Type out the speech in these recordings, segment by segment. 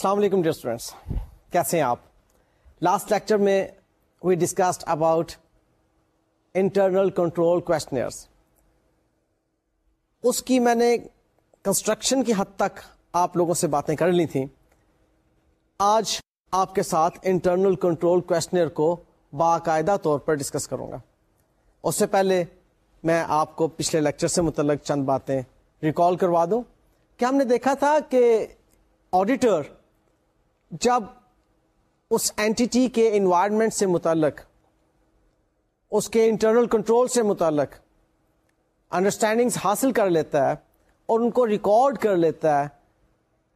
السلام علیکم dear students کیسے ہیں آپ؟ لاسٹ لیکچر میں we discussed about internal control questionnaires اس کی میں نے کنسٹرکشن کی حد تک آپ لوگوں سے باتیں کر لی تھیں۔ آج آپ کے ساتھ انٹرنل کنٹرول کوشچنر کو باقاعدہ طور پر ڈسکس کروں گا۔ اس سے پہلے میں آپ کو پچھلے لیکچر سے متعلق چند باتیں ریکال کروا دوں۔ کہ ہم نے دیکھا تھا کہ آڈیٹر جب اس اینٹی کے انوائرمنٹ سے متعلق، اس کے انٹرنل کنٹرول سے متعلق انڈرسٹینڈنگ حاصل کر لیتا ہے اور ان کو ریکارڈ کر لیتا ہے،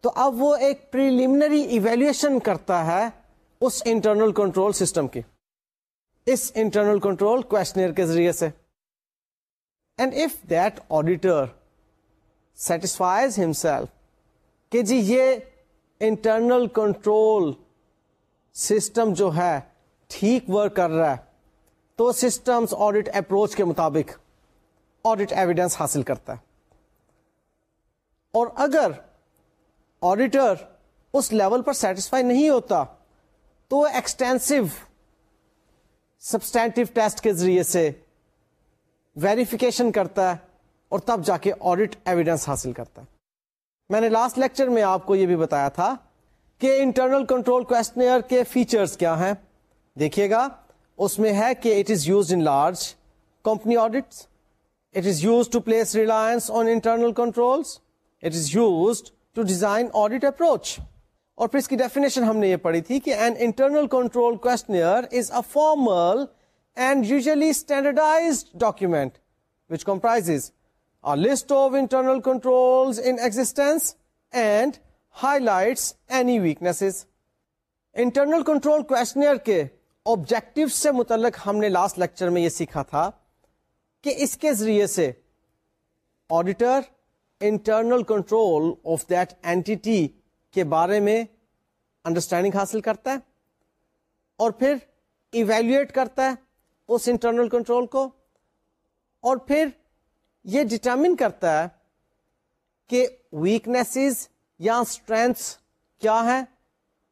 تو اب وہ ایک پریلیمنری ایویلویشن کرتا ہے اس انٹرنل کنٹرول سسٹم کی، اس انٹرنل کنٹرول کوشچنر کے ذریعے سے۔ And if that auditor satisfies himself کہ جی یہ انٹرنل کنٹرول سسٹم جو ہے ٹھیک ورک کر رہا ہے، تو سسٹمس آڈیٹ اپروچ کے مطابق آڈیٹ ایویڈینس حاصل کرتا ہے۔ اور اگر آڈیٹر اس لیول پر سیٹسفائی نہیں ہوتا، تو ایکسٹینسو سبسٹینٹو ٹیسٹ کے ذریعے سے ویریفیکیشن کرتا ہے اور تب جا کے آڈیٹ ایویڈینس حاصل کرتا ہے۔ میں نے لاسٹ لیکچر میں آپ کو یہ بھی بتایا تھا کہ انٹرنل کنٹرول کوشچنئر کے فیچرز کیا ہیں۔ دیکھیے گا، اس میں ہے کہ it is used in large company audit it is used to place reliance on internal control it is used to design audit approach اور پھر اس کی ڈیفینیشن ہم نے یہ پڑھی تھی کہ an internal control questionnaire is a formal and usually standardized document which comprise list of internal control in existence and highlights any weakness internal control questionnaire کے آبجیکٹو سے متعلق ہم نے لاسٹ لیکچر میں یہ سیکھا تھا کہ اس کے ذریعے سے auditor internal control of that entity کے بارے میں انڈرسٹینڈنگ حاصل کرتا ہے اور پھر ایویلویٹ کرتا ہے اس انٹرنل کنٹرول کو اور پھر یہ ڈٹرمن کرتا ہے کہ ویکنیسز یا اسٹرینتھس کیا ہے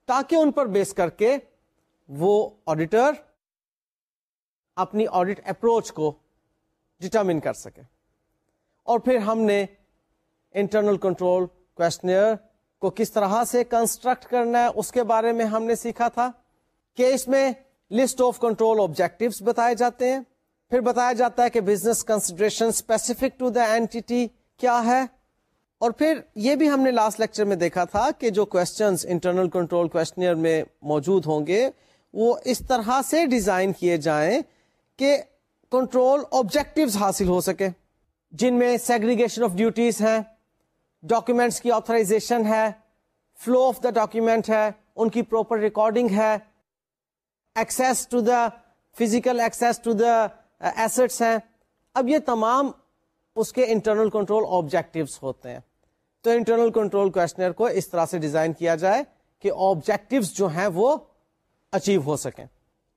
تاکہ ان پر بیس کر کے وہ آڈیٹر اپنی آڈیٹ اپروچ کو ڈٹرمن کر سکے۔ اور پھر ہم نے انٹرنل کنٹرول کوشچنئر کو کس طرح سے کنسٹرکٹ کرنا ہے اس کے بارے میں ہم نے سیکھا تھا کہ اس میں لسٹ آف کنٹرول آبجیکٹو بتائے جاتے ہیں۔ پھر بتایا جاتا ہے کہ business consideration specific to the entity کیا ہے؟ اور پھر یہ بھی ہم نے لاسٹ لیکچر میں دیکھا تھا کہ جو کوشچنس انٹرنل کنٹرول کوشچنئر میں موجود ہوں گے، وہ اس طرح سے ڈیزائن کیے جائیں کہ کنٹرول آبجیکٹو حاصل ہو سکے۔ جن میں سیگریگیشن آف ڈیوٹیز ہیں ڈاکومینٹس کی آتھرائزیشن ہے فلو آف دا ڈاکومینٹ ہے، ان کی پروپر ریکارڈنگ ہے access to the physical access to the assets ہیں۔ اب یہ تمام اس کے انٹرنل کنٹرول آبجیکٹوس ہوتے ہیں۔ تو انٹرنل کنٹرول کوشچنر کو اس طرح سے ڈیزائن کیا جائے کہ آبجیکٹوس جو ہیں وہ اچیو ہو سکیں۔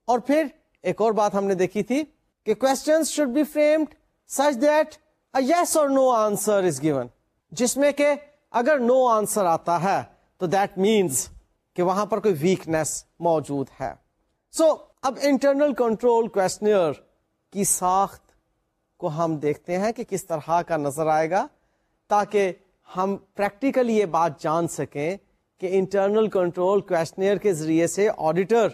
اور پھر ایک اور بات ہم نے دیکھی تھی کہ question should be framed such that yes اور نو آنسر از گیون جس میں کہ اگر نو no آنسر آتا ہے تو دیٹ مینس کہ وہاں پر کوئی ویکنیس موجود ہے۔ سو so, اب انٹرنل کنٹرول کوشچنر کی ساخت کو ہم دیکھتے ہیں کہ کس طرح کا نظر آئے گا تاکہ ہم پریکٹیکلی یہ بات جان سکیں کہ انٹرنل کنٹرول کوشچنئر کے ذریعے سے آڈیٹر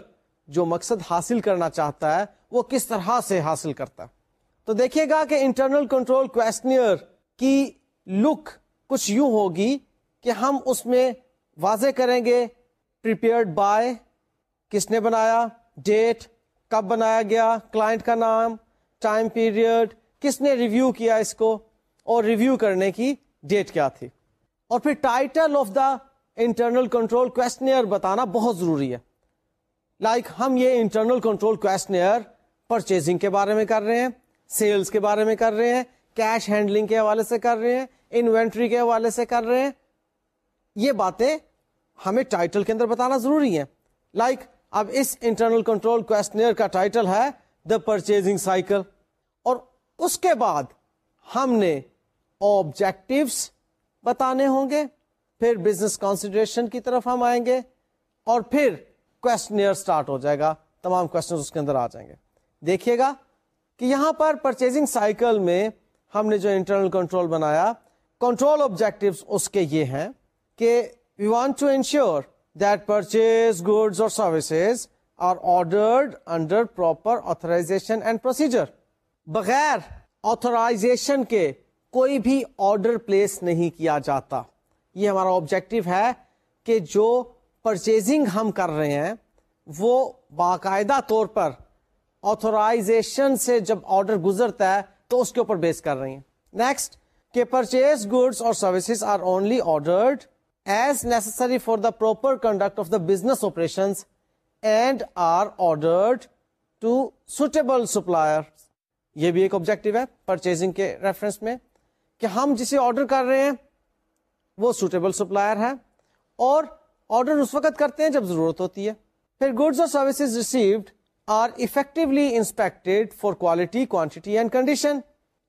جو مقصد حاصل کرنا چاہتا ہے وہ کس طرح سے حاصل کرتا ہے۔ تو دیکھیے گا کہ انٹرنل کنٹرول کوشچنئر کی لک کچھ یوں ہوگی کہ ہم اس میں واضح کریں گے پریپیئرڈ بائی کس نے بنایا ڈیٹ کب بنایا گیا کلائنٹ کا نام ٹائم پیریڈ کس نے ریویو کیا اس کو اور ریویو کرنے کی ڈیٹ کیا تھی۔ اور پھر title of the internal control questionnaire بتانا بہت ضروری ہے۔ لائک like ہم یہ انٹرنل کنٹرول کوشچنئر پرچیزنگ کے بارے میں کر رہے ہیں سیلس کے بارے میں کر رہے ہیں کیش ہینڈلنگ کے حوالے سے کر رہے ہیں انوینٹری کے حوالے سے کر رہے ہیں۔ یہ باتیں ہمیں ٹائٹل کے اندر بتانا ضروری ہے لائک like اب اس انٹرنل کنٹرول کوشچنئر کا ٹائٹل ہے دا پرچیزنگ سائیکل اور اس کے بعد ہم نے آبجیکٹوس بتانے ہوں گے، پھر بزنس کانسیڈریشن کی طرف ہم آئیں گے، اور پھر کوشچنئر اسٹارٹ ہو جائے گا۔ تمام کوشچن اس کے اندر آ جائیں گے۔ دیکھیے گا کہ یہاں پر پرچیزنگ سائیکل میں ہم نے جو انٹرنل کنٹرول بنایا کنٹرول آبجیکٹو اس کے یہ ہیں کہ we want to ensure that purchase goods اور services are ordered under proper authorization and procedure بغیر آتھورائزیشن کے کوئی بھی آرڈر پلیس نہیں کیا جاتا۔ یہ ہمارا آبجیکٹو ہے کہ جو پرچیزنگ ہم کر رہے ہیں، وہ باقاعدہ طور پر آتھورائزیشن سے جب آرڈر گزرتا ہے، تو اس کے اوپر بیس کر رہی ہیں۔ نیکسٹ کہ پرچیز گڈس اور services are only ordered as necessary for the proper conduct of the business operation and are ordered to suitable supplier یہ بھی ایک آبجیکٹو ہے پرچیزنگ کے ریفرنس میں کہ ہم جسے آرڈر کر رہے ہیں وہ سوٹیبل سپلائر ہے اور آرڈر اس وقت کرتے ہیں جب ضرورت ہوتی ہے۔ پھر گڈس اور services received are effectively inspected for quality quantity and condition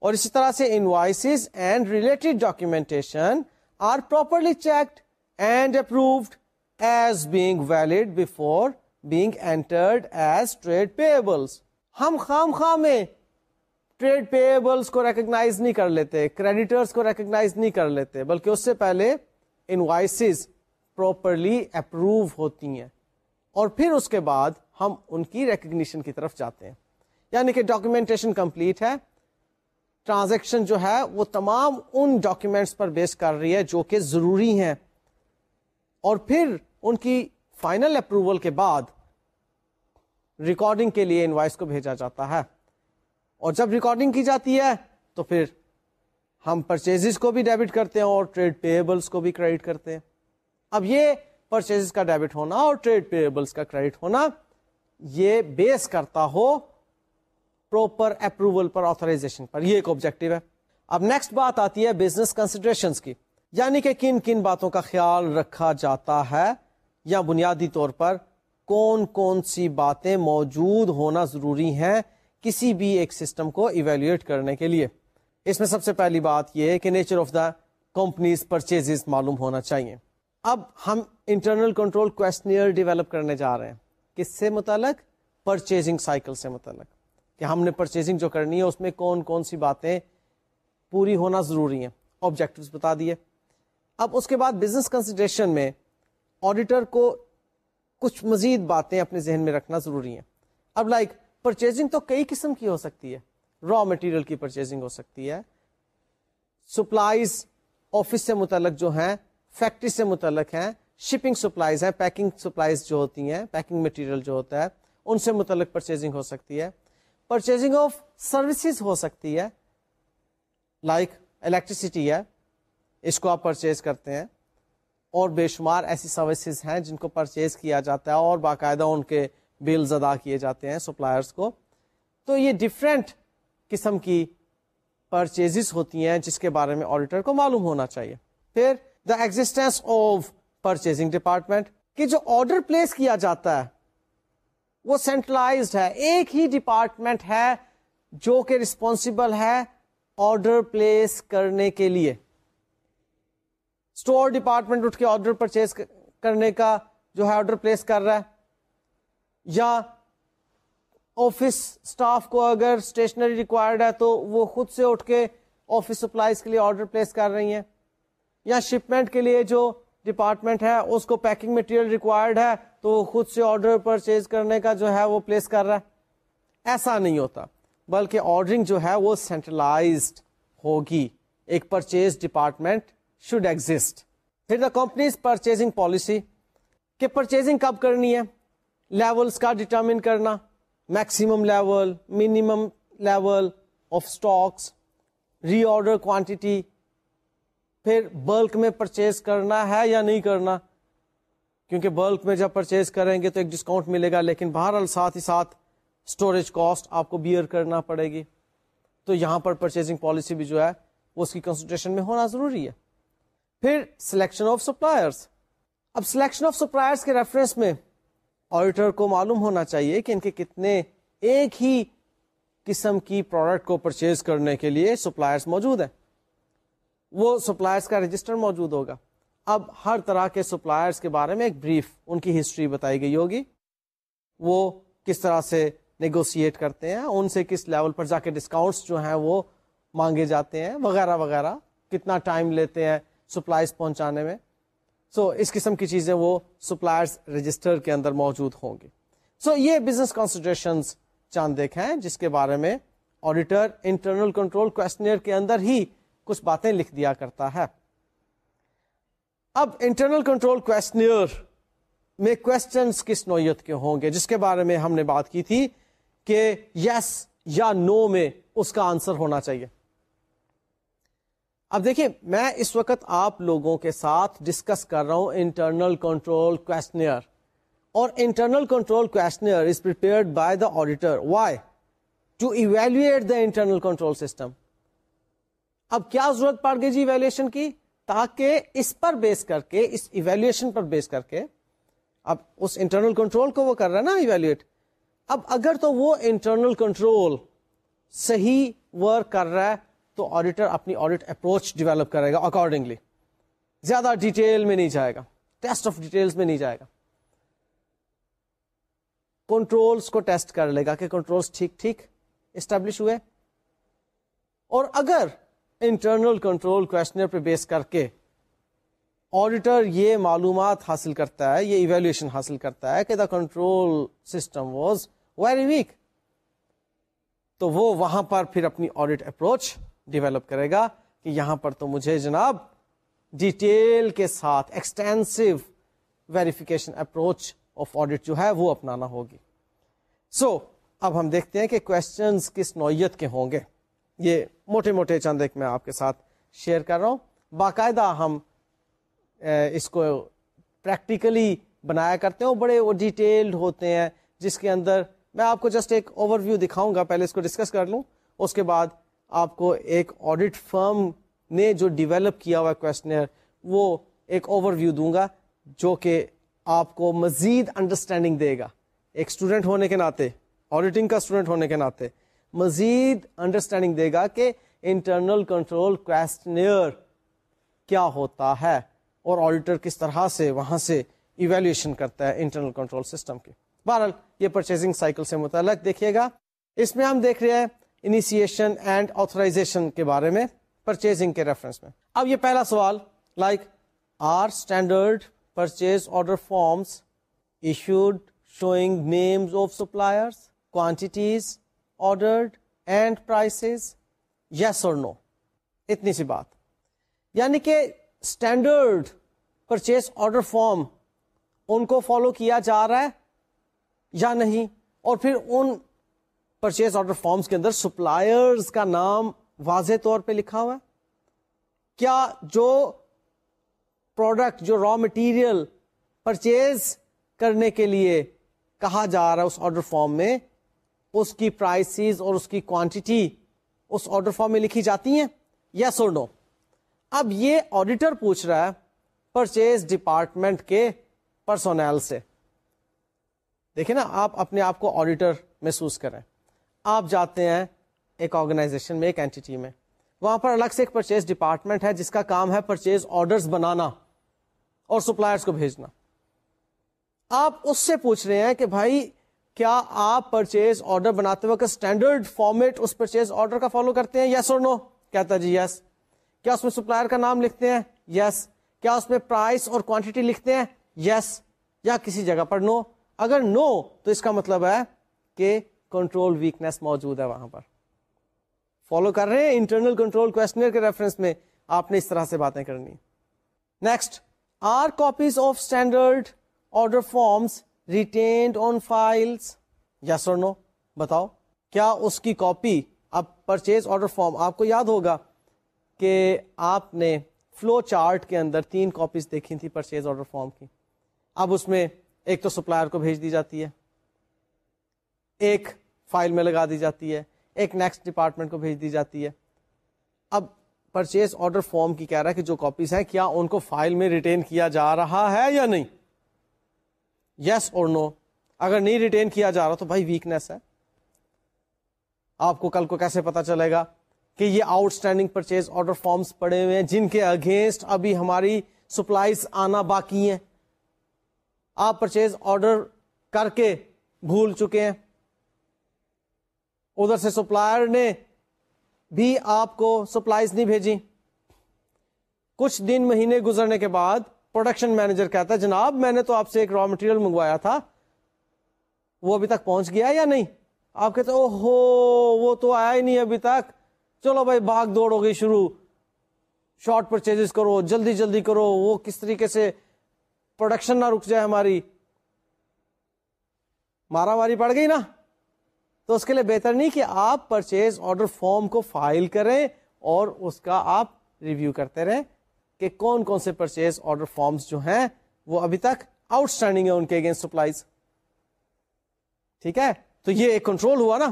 اور اسی طرح سے invoices and related documentation are properly checked and approved as being valid before being entered as trade payables ہم خام خواہ میں ٹریڈ پیبلس کو ریکگنائز نہیں کر لیتے کریڈیٹرس کو ریکگنائز نہیں کر لیتے، بلکہ اس سے پہلے انوائسز پراپرلی اپروو ہوتی ہیں۔ اور پھر اس کے بعد ہم ان کی ریکگنیشن کی طرف جاتے ہیں۔ یعنی کہ ڈاکومینٹیشن کمپلیٹ ہے۔ ٹرانزیکشن جو ہے وہ تمام ان ڈاکومینٹس پر بیس کر رہی ہے جو کہ ضروری ہیں۔ اور پھر ان کی فائنل اپروول کے بعد ریکارڈنگ کے لیے انوائس کو بھیجا جاتا ہے۔ اور جب ریکارڈنگ کی جاتی ہے تو پھر ہم پرچیز کو بھی ڈیبٹ کرتے ہیں اور ٹریڈ پیبلس کو بھی کریڈٹ کرتے ہیں۔ اب یہ پرچیز کا ڈیبٹ ہونا اور ٹریڈ پیبلس کا کریڈٹ ہونا یہ بیس کرتا ہو پروپر اپروول پر آتھرائزیشن پر۔ یہ ایک آبجیکٹو ہے۔ اب نیکسٹ بات آتی ہے بزنس کنسیڈریشن کی۔ یعنی کہ کن کن باتوں کا خیال رکھا جاتا ہے یا بنیادی طور پر کون کون سی باتیں موجود ہونا ضروری ہیں کسی بھی ایک سسٹم کو ایویلویٹ کرنے کے لیے۔ اس میں سب سے پہلی بات یہ ہے کہ nature of the company's purchase معلوم ہونا چاہیے۔ اب ہم انٹرنل کنٹرول کوشچنئر ڈیولپ کرنے جا رہے ہیں۔ کس سے متعلق؟ پرچیزنگ سائیکل سے متعلق۔ کہ ہم نے پرچیزنگ جو کرنی ہے، اس میں کون کون سی باتیں پوری ہونا ضروری ہیں۔ آبجیکٹو بتا دیے۔ اب اس کے بعد بزنس کنسیڈریشن میں آڈیٹر کو کچھ مزید باتیں اپنے ذہن میں رکھنا ضروری ہیں۔ اب لائک like, پرچیزنگ تو کئی قسم کی ہو سکتی ہے۔ را مٹیریل کی پرچیزنگ ہو سکتی ہے۔ سپلائیز آفس سے متعلق جو ہیں فیکٹری سے متعلق ہیں شپنگ سپلائیز ہیں پیکنگ سپلائیز جو ہوتی ہیں پیکنگ مٹیریل جو ہوتا ہے ان سے متعلق پرچیزنگ ہو سکتی ہے۔ پرچیزنگ آف سروسز ہو سکتی ہے۔ لائک like الیکٹریسٹی ہے۔ اس کو آپ پرچیز کرتے ہیں۔ اور بے شمار ایسی سروسز ہیں جن کو پرچیز کیا جاتا ہے اور باقاعدہ ان کے بلز ادا کیے جاتے ہیں سپلائرس کو۔ تو یہ ڈفرینٹ قسم کی پرچیز ہوتی ہیں جس کے بارے میں آڈیٹر کو معلوم ہونا چاہیے۔ پھر the existence of purchasing department کہ جو آرڈر پلیس کیا جاتا ہے، وہ سینٹرلائزڈ ہے۔ ایک ہی ڈپارٹمنٹ ہے جو کہ ریسپونسبل ہے آرڈر پلیس کرنے کے لیے۔ اسٹور ڈپارٹمنٹ اٹھ کے آرڈر پرچیز کرنے کا جو ہے آرڈر پلیس کر رہا ہے۔ یا آفس اسٹاف کو اگر اسٹیشنری ریکوائرڈ ہے تو وہ خود سے اٹھ کے آفس سپلائیز کے لیے آرڈر پلیس کر رہی ہیں۔ یا شپمنٹ کے لیے جو ڈپارٹمنٹ ہے اس کو پیکنگ مٹیریل ریکوائرڈ ہے تو وہ خود سے آرڈر پرچیز کرنے کا جو ہے وہ پلیس کر رہا ہے۔ ایسا نہیں ہوتا، بلکہ آرڈرنگ جو ہے وہ سینٹرلائزڈ ہوگی۔ ایک پرچیز ڈپارٹمنٹ شوڈ ایگزٹ پھر دا کمپنیز پرچیزنگ پالیسی کہ پرچیزنگ کب کرنی ہے؟ لیولس کا ڈٹرمن کرنا. Maximum level minimum level of stocks re order quantity پھر بلک میں پرچیز کرنا ہے یا نہیں کرنا؟ کیونکہ بلک میں جب پرچیز کریں گے تو ایک ڈسکاؤنٹ ملے گا، لیکن بہرحال ساتھ ہی ساتھ اسٹوریج کاسٹ آپ کو بیئر کرنا پڑے گی۔ تو یہاں پر پرچیزنگ پالیسی بھی جو ہے، وہ اس کی کنسنٹریشن میں ہونا ضروری ہے۔ پھر سلیکشن آف سپلائرس اب سلیکشن آف سپلائرس کے ریفرنس میں آڈیٹر کو معلوم ہونا چاہیے کہ ان کے کتنے ایک ہی قسم کی پروڈکٹ کو پرچیز کرنے کے لیے سپلائرس موجود ہیں۔ وہ سپلائرس کا رجسٹر موجود ہوگا۔ اب ہر طرح کے سپلائرس کے بارے میں ایک بریف ان کی ہسٹری بتائی گئی ہوگی۔ وہ کس طرح سے نیگوسیٹ کرتے ہیں، ان سے کس لیول پر جا کے ڈسکاؤنٹس جو ہیں وہ مانگے جاتے ہیں، وغیرہ وغیرہ۔ کتنا ٹائم لیتے ہیں سپلائز پہنچانے میں۔ سو so, اس قسم کی چیزیں وہ سپلائرس رجسٹر کے اندر موجود ہوں گی۔ سو so, یہ بزنس کانسیڈریشن چاند دیکھیں جس کے بارے میں آڈیٹر انٹرنل کنٹرول کوشچنئر کے اندر ہی کچھ باتیں لکھ دیا کرتا ہے۔ اب انٹرنل کنٹرول کوشچنئر میں کوشچنس کس نوعیت کے ہوں گے؟ جس کے بارے میں ہم نے بات کی تھی کہ یس یا نو میں اس کا آنسر ہونا چاہیے۔ اب دیکھیں، میں اس وقت آپ لوگوں کے ساتھ ڈسکس کر رہا ہوں انٹرنل کنٹرول کوشچنئر اور internal control questionnaire is prepared by the auditor why to evaluate the internal control system اب کیا ضرورت پڑ گئی جی ایویلویشن کی؟ تاکہ اس پر بیس کر کے، اس ایویلویشن پر بیس کر کے، اب اس انٹرنل کنٹرول کو وہ کر رہا ہے نا ایویلویٹ اب اگر تو وہ انٹرنل کنٹرول صحیح ورک کر رہا ہے تو آڈیٹر اپنی آڈیٹ اپروچ ڈیولپ کرے گا اکارڈنگلی زیادہ ڈیٹیل میں نہیں جائے گا۔ ٹیسٹ آف ڈیٹیلز میں نہیں جائے گا۔ کنٹرولز کو ٹیسٹ کر لے گا کہ کنٹرولز ٹھیک ٹھیک اسٹیبلش ہوئے۔ اور اگر انٹرنل کنٹرول کوشچنر پہ بیس کر کے آڈیٹر یہ معلومات حاصل کرتا ہے، یہ ایویلویشن حاصل کرتا ہے کہ the control system was very weak تو وہ وہاں پر پھر اپنی آڈیٹ اپروچ ڈیولپ کرے گا کہ یہاں پر تو مجھے جناب ڈیٹیل کے ساتھ extensive verification approach of audit جو ہے وہ اپنانا ہوگی۔ سو so, اب ہم دیکھتے ہیں کہ کوشچنس کس نوعیت کے ہوں گے۔ یہ موٹے موٹے چند ایک میں آپ کے ساتھ شیئر کر رہا ہوں۔ باقاعدہ ہم اس کو پریکٹیکلی بنایا کرتے ہیں بڑے وہ ڈیٹیلڈ ہوتے ہیں جس کے اندر میں آپ کو جسٹ ایک اوور ویو دکھاؤں گا۔ پہلے اس کو ڈسکس کر لوں اس کے بعد آپ کو ایک آڈیٹ فرم نے جو ڈیولپ کیا ہوا کوشچنر وہ ایک اوور ویو دوں گا جو کہ آپ کو مزید انڈرسٹینڈنگ دے گا۔ ایک اسٹوڈنٹ ہونے کے ناطے آڈیٹنگ کا اسٹوڈنٹ ہونے کے ناطے، مزید انڈرسٹینڈنگ دے گا کہ انٹرنل کنٹرول کوشچنئر کیا ہوتا ہے اور آڈیٹر کس طرح سے وہاں سے ایویلویشن کرتا ہے انٹرنل کنٹرول سسٹم کی بہرحال یہ پرچیزنگ سائیکل سے متعلق دیکھیے گا۔ اس میں ہم دیکھ رہے ہیں انیشیشن اینڈ آتھرائزیشن کے بارے میں پرچیزنگ کے ریفرنس میں۔ اب یہ پہلا سوال like are standard purchase order forms issued showing names of suppliers quantities ordered and prices yes اور نو اتنی سی بات۔ یعنی کہ اسٹینڈرڈ پرچیز آرڈر فارم ان کو فالو کیا جا رہا ہے یا نہیں؟ اور پھر ان پرچیز آرڈر فارمس کے اندر سپلائرز کا نام واضح طور پہ لکھا ہوا ہے۔ کیا جو پروڈکٹ جو را مٹیریل پرچیز کرنے کے لیے کہا جا رہا ہے اس آرڈر فارم میں، اس کی پرائسز اور اس کی کوانٹٹی اس آرڈر فارم میں لکھی جاتی ہیں؟ یس اور نو اب یہ آڈیٹر پوچھ رہا ہے پرچیز ڈپارٹمنٹ کے پرسونل سے۔ دیکھیں نا، آپ اپنے آپ کو آڈیٹر محسوس کریں آپ جاتے ہیں ایک آرگنائزیشن میں، ایک اینٹی میں، وہاں پر الگ سے ایک پرچیز ڈپارٹمنٹ ہے جس کا کام ہے پرچیز آرڈر بنانا اور سپلائرس کو بھیجنا۔ آپ اس سے پوچھ رہے ہیں کہ بھائی، کیا آپ پرچیز آرڈر بناتے وقت اسٹینڈرڈ فارمیٹ اس پرچیز آرڈر کا فالو کرتے ہیں؟ یس اور نو کہتا جی یس کیا اس میں سپلائر کا نام لکھتے ہیں؟ یس کیا اس میں پرائس اور کوانٹٹی لکھتے ہیں؟ یس یا کسی جگہ پر نو اگر نو تو اس کا مطلب ہے کہ کنٹرول ویکنیس موجود ہے وہاں پر۔ فالو کر رہے ہیں انٹرنل کنٹرول کوشچنر کے ریفرنس میں آپ نے اس طرح سے باتیں کرنی۔ Next are copies of standard order forms retained on files yes اور نو بتاؤ، کیا اس کی کاپی اب پرچیز آرڈر فارم آپ کو یاد ہوگا کہ آپ نے فلو چارٹ کے اندر تین کاپیز دیکھی تھی پرچیز آرڈر فارم کی۔ اب اس میں ایک تو سپلائر کو بھیج دی جاتی ہے۔ ایک فائل میں لگا دی جاتی ہے، ایک نیکسٹ ڈپارٹمنٹ کو بھیج دی جاتی ہے۔ اب پرچیز آرڈر فارم کی کہہ رہا ہے کہ جو کاپیز ہیں، کیا ان کو فائل میں ریٹین کیا جا رہا ہے یا نہیں؟ یس اور نو اگر نہیں ریٹین کیا جا رہا تو بھائی ویکنیس ہے۔ آپ کو کل کو کیسے پتا چلے گا کہ یہ outstanding purchase order forms پڑے ہوئے ہیں، جن کے اگینسٹ ابھی ہماری سپلائیز آنا باقی ہیں۔ آپ پرچیز آرڈر کر کے بھول چکے ہیں۔ ادھر سے سپلائر نے بھی آپ کو سپلائیز نہیں بھیجی۔ کچھ دن مہینے گزرنے کے بعد پروڈکشن مینیجر کہتا ہے، جناب، میں نے تو آپ سے ایک را مٹیریل منگوایا تھا۔ وہ ابھی تک پہنچ گیا یا نہیں؟ آپ کہتے او ہو وہ تو آیا ہی نہیں ابھی تک۔ چلو بھائی، بھاگ دوڑ ہو گئی شروع۔ شارٹ پرچیز کرو، جلدی جلدی کرو۔ وہ کس طریقے سے پروڈکشن نہ رک جائے ہماری۔ مارا ماری پڑ گئی نا؟ تو اس کے لیے بہتر نہیں کہ آپ پرچیز آرڈر فارم کو فائل کریں اور اس کا آپ ریویو کرتے رہیں کہ کون کون سے پرچیز آرڈر فارمز جو ہیں وہ ابھی تک آؤٹ اسٹینڈنگ ہے ان کے اگینسٹ سپلائیز ٹھیک ہے؟ تو یہ ایک کنٹرول ہوا نا۔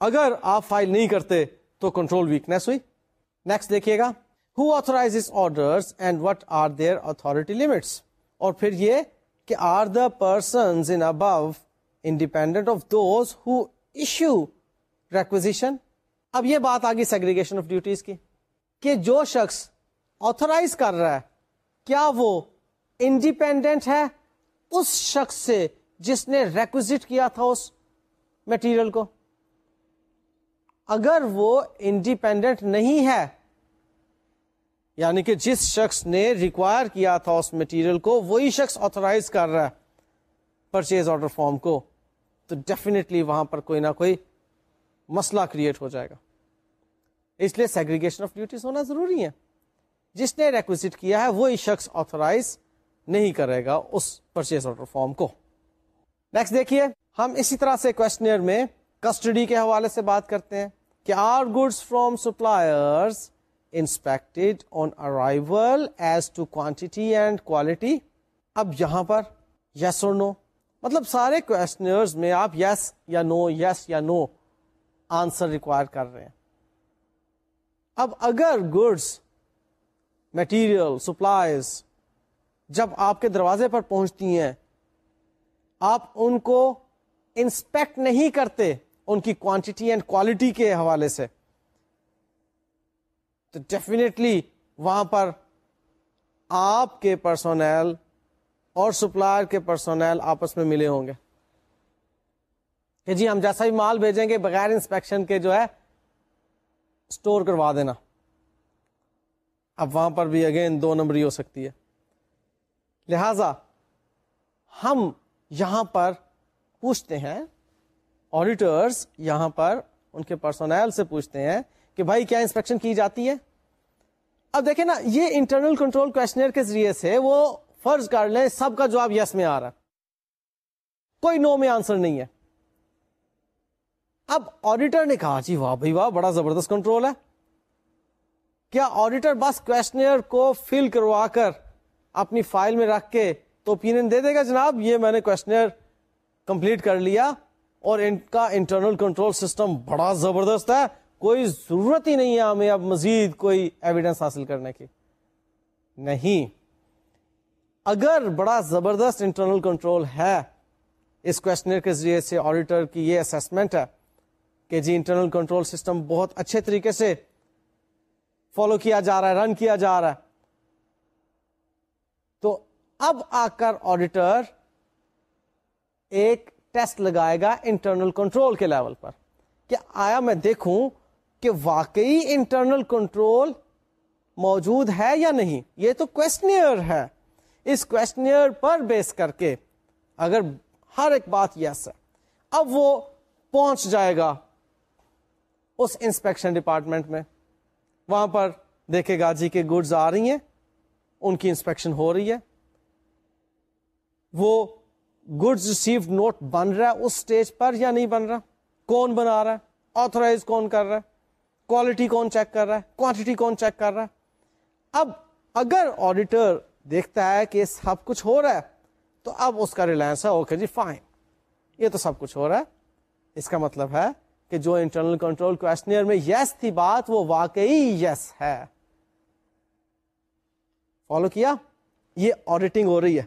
اگر آپ فائل نہیں کرتے تو کنٹرول ویکنیس ہوئی۔ نیکسٹ دیکھیے گا۔ Who authorize order and what are their authority limits اور پھر یہ کہ are the person in above independent of those who issue requisition اب یہ بات آگی سیگریگیشن آف ڈیوٹیز کی کہ جو شخص آتھورائز کر رہا ہے، کیا وہ انڈیپینڈنٹ ہے؟ اس شخص سے جس نے ریکوزٹ کیا تھا اس میٹیریل کو۔ اگر وہ انڈیپینڈنٹ نہیں ہے یعنی کہ جس شخص نے ریکوائر کیا تھا اس مٹیریل کو، وہی شخص آتھورائز کر رہا ہے پرچیز آرڈر فارم کو۔ تو ڈیفینیٹلی وہاں پر کوئی نہ کوئی مسئلہ کریٹ ہو جائے گا۔ اس لیے سیگریگیشن آف ڈیوٹیز ہونا ضروری ہے۔ جس نے ریکوزٹ کیا ہے، وہی شخص آتھورائز نہیں کرے گا اس پرچیز آرڈر فارم کو۔ نیکسٹ دیکھیے، ہم اسی طرح سے کوشچنئر میں کسٹڈی کے حوالے سے بات کرتے ہیں کہ are goods from supplier inspected on arrival as to quantity and quality اب یہاں پر یس اور نو مطلب سارے کوشچنئر میں آپ یس یا نو یس یا نو آنسر ریکوائر کر رہے ہیں۔ اب اگر گڈس میٹیریل سپلائیز جب آپ کے دروازے پر پہنچتی ہیں، آپ ان کو انسپیکٹ نہیں کرتے ان کی کوانٹٹی اینڈ کوالٹی کے حوالے سے۔ تو ڈیفینیٹلی وہاں پر آپ کے پرسونل اور سپلائر کے پرسونل آپس میں ملے ہوں گے۔ کہ جی ہم جیسا ہی مال بھیجیں گے، بغیر انسپیکشن کے جو ہے اسٹور کروا دینا۔ اب وہاں پر بھی اگین دو نمبری ہو سکتی ہے۔ لہذا، ہم یہاں پر پوچھتے ہیں آڈیٹرس یہاں پر ان کے پرسونل سے پوچھتے ہیں کہ بھائی کیا انسپیکشن کی جاتی ہے؟ اب دیکھیں نا، یہ انٹرنل کنٹرول کوشچنر کے ذریعے سے وہ فرض کر لیں سب کا جواب یس میں آ رہا کوئی نو میں آنسر نہیں ہے۔ اب آڈیٹر نے کہا جی واہ بھائی واہ، بڑا زبردست کنٹرول ہے۔ کیا آڈیٹر بس کوشچنر کو فل کروا کر اپنی فائل میں رکھ کے تو اوپین دے دے گا جناب؟ یہ میں نے کوشچنر کمپلیٹ کر لیا اور ان کا انٹرنل کنٹرول سسٹم بڑا زبردست ہے۔ کوئی ضرورت ہی نہیں ہے ہمیں اب مزید کوئی ایویڈنس حاصل کرنے کی۔ نہیں۔ اگر بڑا زبردست انٹرنل کنٹرول ہے، اس کوشچنر کے ذریعے سے آڈیٹر کی یہ اسسمنٹ ہے کہ جی انٹرنل کنٹرول سسٹم بہت اچھے طریقے سے فالو کیا جا رہا ہے رن کیا جا رہا ہے۔ تو اب آ کر آڈیٹر ایک ٹیسٹ لگائے گا انٹرنل کنٹرول کے لیول پر کہ آیا میں دیکھوں کہ واقعی انٹرنل کنٹرول موجود ہے یا نہیں۔ یہ تو کوشچنئر ہے۔ اس کوشچنئر پر بیس کر کے اگر ہر ایک بات یس ہے، اب وہ پہنچ جائے گا اس انسپیکشن ڈپارٹمنٹ میں۔ وہاں پر دیکھے گا جی کہ گڈز آ رہی ہیں، ان کی انسپیکشن ہو رہی ہے۔ وہ گڈز ریسیو نوٹ بن رہا ہے اس اسٹیج پر یا نہیں بن رہا؟ کون بنا رہا ہے؟ آتھورائز کون کر رہا ہے؟ کوالٹی کون چیک کر رہا ہے؟ کوانٹٹی کون چیک کر رہا ہے؟ اب اگر آڈیٹر دیکھتا ہے کہ سب کچھ ہو رہا ہے، تو اب اس کا ریلائنس ہے اوکے جی فائن یہ تو سب کچھ ہو رہا ہے۔ اس کا مطلب ہے کہ جو انٹرنل کنٹرول کوشچنئر میں یس تھی بات، وہ واقعی یس ہے۔ فالو کیا؟ یہ آڈیٹنگ ہو رہی ہے۔